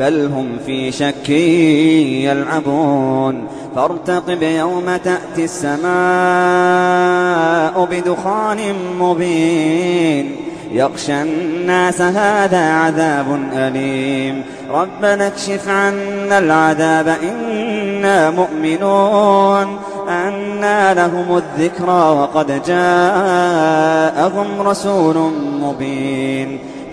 بل هم في شك يلعبون. فارتقب يوم تأتي السماء بدخان مبين. يغشى الناس هذا عذاب أليم. ربنا اكشف عنا العذاب إنا مؤمنون. أنا لهم الذكرى وقد جاءهم رسول مبين.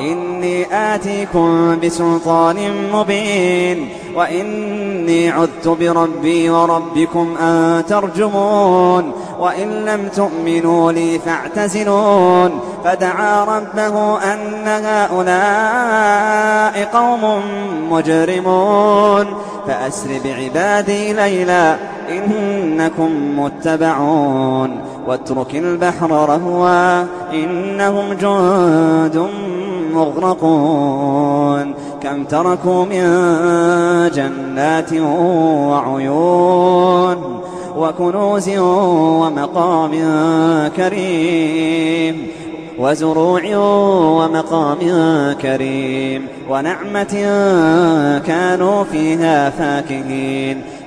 إني آتيكم بسلطان مبين وإني عذت بربي وربكم أن ترجمون وإن لم تؤمنوا لي فاعتزلون فدعا ربه أن هؤلاء قوم مجرمون فأسر بعبادي ليلا إنكم متبعون واترك البحر رهوا إنهم جند مغرقون كم تركوا من جنات وعيون وكنوز ومقام كريم وزروع ومقام كريم ونعمة كانوا فيها فاكهين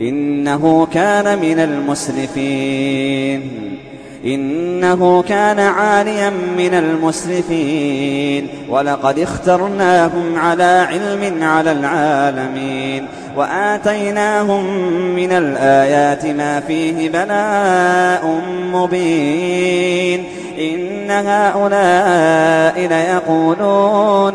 إنه كان من المسرفين. إنه كان عاليا من المسرفين. ولقد اخترناهم على علم على العالمين. وآتيناهم من الآيات ما فيه بلاء مبين. إن هؤلاء ليقولون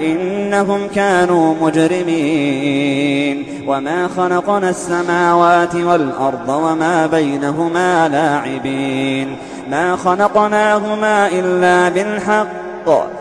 إنهم كانوا مجرمين. وما خلقنا السماوات والأرض وما بينهما لاعبين. ما خلقناهما إلا بالحق.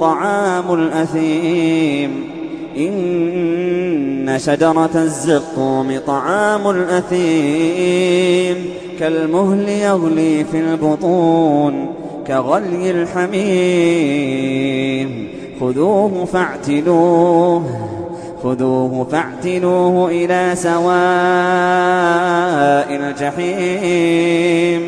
طعام الأثيم. إن شجرة الزقوم طعام الأثيم. كالمهل يغلي في البطون كغلي الحميم. خذوه فاعتلوه خذوه فاعتلوه إلى سواء الجحيم.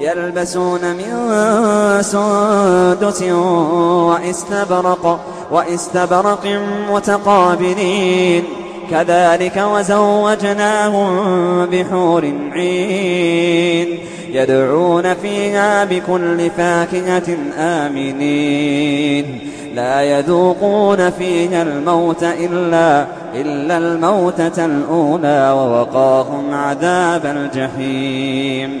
يلبسون من سندس وإستبرق وإستبرق متقابلين. كذلك وزوجناهم بحور عين. يدعون فيها بكل فاكهة آمنين. لا يذوقون فيها الموت إلا إلا الموتة الأولى ووقاهم عذاب الجحيم.